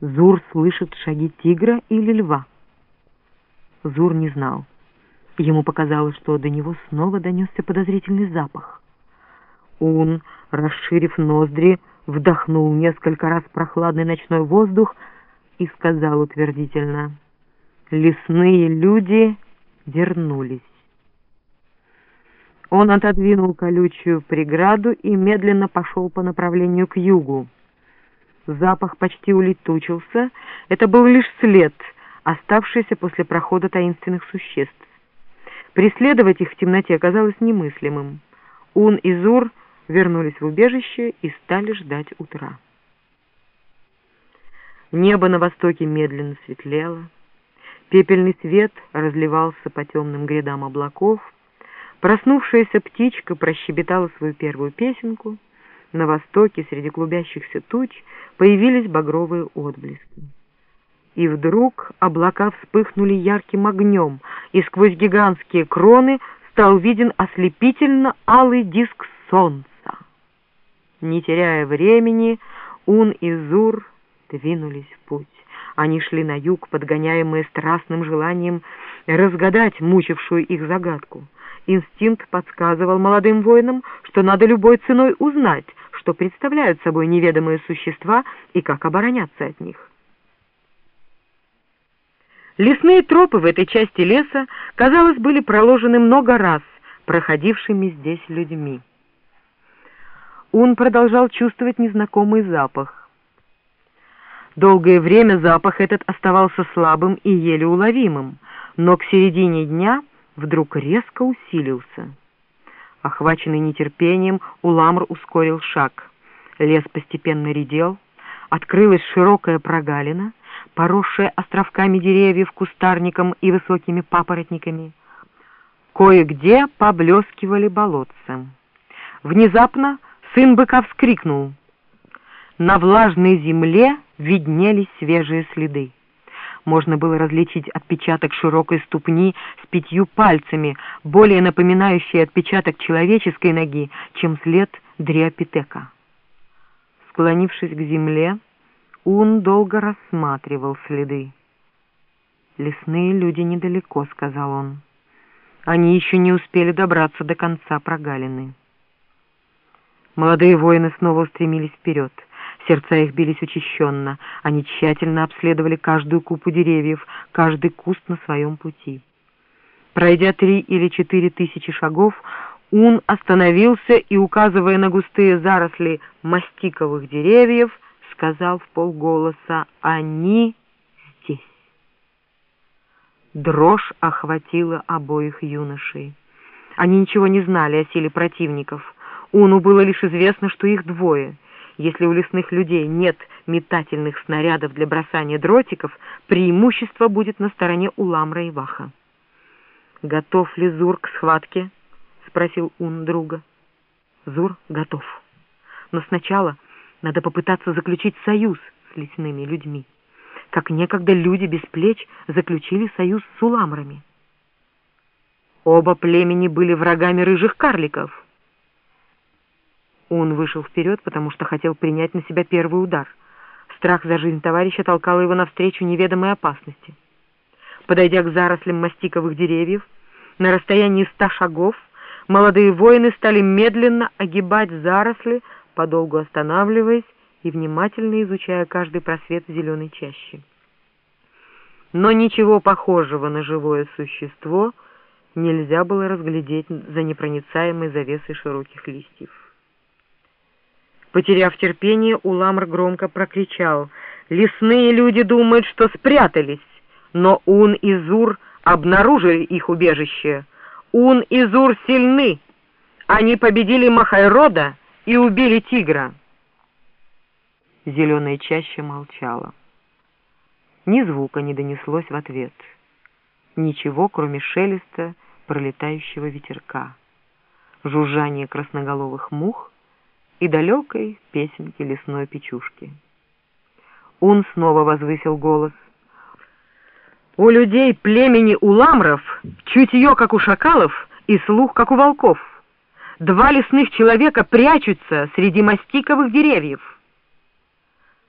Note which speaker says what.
Speaker 1: Зур слышит шаги тигра или льва. Зур не знал. Ему показалось, что до него снова донесся подозрительный запах. Он, расширив ноздри, вдохнул несколько раз прохладный ночной воздух и сказал утвердительно, «Лесные люди вернулись». Он отодвинул колючую преграду и медленно пошел по направлению к югу. Запах почти улетучился, это был лишь след, оставшийся после прохода таинственных существ. Преследовать их в темноте оказалось немыслимым. Ун и Зур вернулись в убежище и стали ждать утра. Небо на востоке медленно светлело, пепельный свет разливался по темным грядам облаков, проснувшаяся птичка прощебетала свою первую песенку, на востоке среди клубящихся туч появились багровые отблески. И вдруг облака вспыхнули ярким огнем, и сквозь гигантские кроны стал виден ослепительно алый диск солнца. Не теряя времени, Ун и Зур двинулись в путь. Они шли на юг, подгоняемые страстным желанием разгадать мучившую их загадку. Инстинкт подсказывал молодым воинам, что надо любой ценой узнать, что представляют собой неведомые существа и как обороняться от них. Лесные тропы в этой части леса, казалось, были проложены много раз проходившими здесь людьми. Он продолжал чувствовать незнакомый запах. Долгое время запах этот оставался слабым и еле уловимым, но к середине дня вдруг резко усилился. Охваченный нетерпением, Уламр ускорил шаг. Лес постепенно редел, открылась широкая прогалина, поросшая островками деревьев, кустарником и высокими папоротниками. Кое-где поблескивали болотца. Внезапно Сын быка вскрикнул. На влажной земле виднелись свежие следы. Можно было различить отпечаток широкой ступни с пятью пальцами, более напоминающий отпечаток человеческой ноги, чем след дриопитека. Склонившись к земле, Ун долго рассматривал следы. «Лесные люди недалеко», — сказал он. «Они еще не успели добраться до конца прогалины». Молодые воины снова устремились вперед. Сердца их бились учащенно. Они тщательно обследовали каждую купу деревьев, каждый куст на своем пути. Пройдя три или четыре тысячи шагов, Ун остановился и, указывая на густые заросли мастиковых деревьев, сказал в полголоса «Они здесь». Дрожь охватила обоих юношей. Они ничего не знали о силе противников. Уну было лишь известно, что их двое. Если у лесных людей нет метательных снарядов для бросания дротиков, преимущество будет на стороне Уламра и Ваха. «Готов ли Зур к схватке?» — спросил Ун друга. «Зур готов. Но сначала надо попытаться заключить союз с лесными людьми, как некогда люди без плеч заключили союз с Уламрами. Оба племени были врагами рыжих карликов». Он вышел вперед, потому что хотел принять на себя первый удар. Страх за жизнь товарища толкал его навстречу неведомой опасности. Подойдя к зарослям мастиковых деревьев, на расстоянии ста шагов, молодые воины стали медленно огибать заросли, подолгу останавливаясь и внимательно изучая каждый просвет зеленой чаще. Но ничего похожего на живое существо нельзя было разглядеть за непроницаемой завесой широких листьев. Потеряв терпение, Уламр громко прокричал. «Лесные люди думают, что спрятались, но Ун и Зур обнаружили их убежище. Ун и Зур сильны. Они победили Махайрода и убили тигра». Зеленая чаще молчала. Ни звука не донеслось в ответ. Ничего, кроме шелеста пролетающего ветерка, жужжания красноголовых мух и далекой песенки лесной печушки. Он снова возвысил голос. «У людей племени уламров чутье, как у шакалов, и слух, как у волков. Два лесных человека прячутся среди мастиковых деревьев».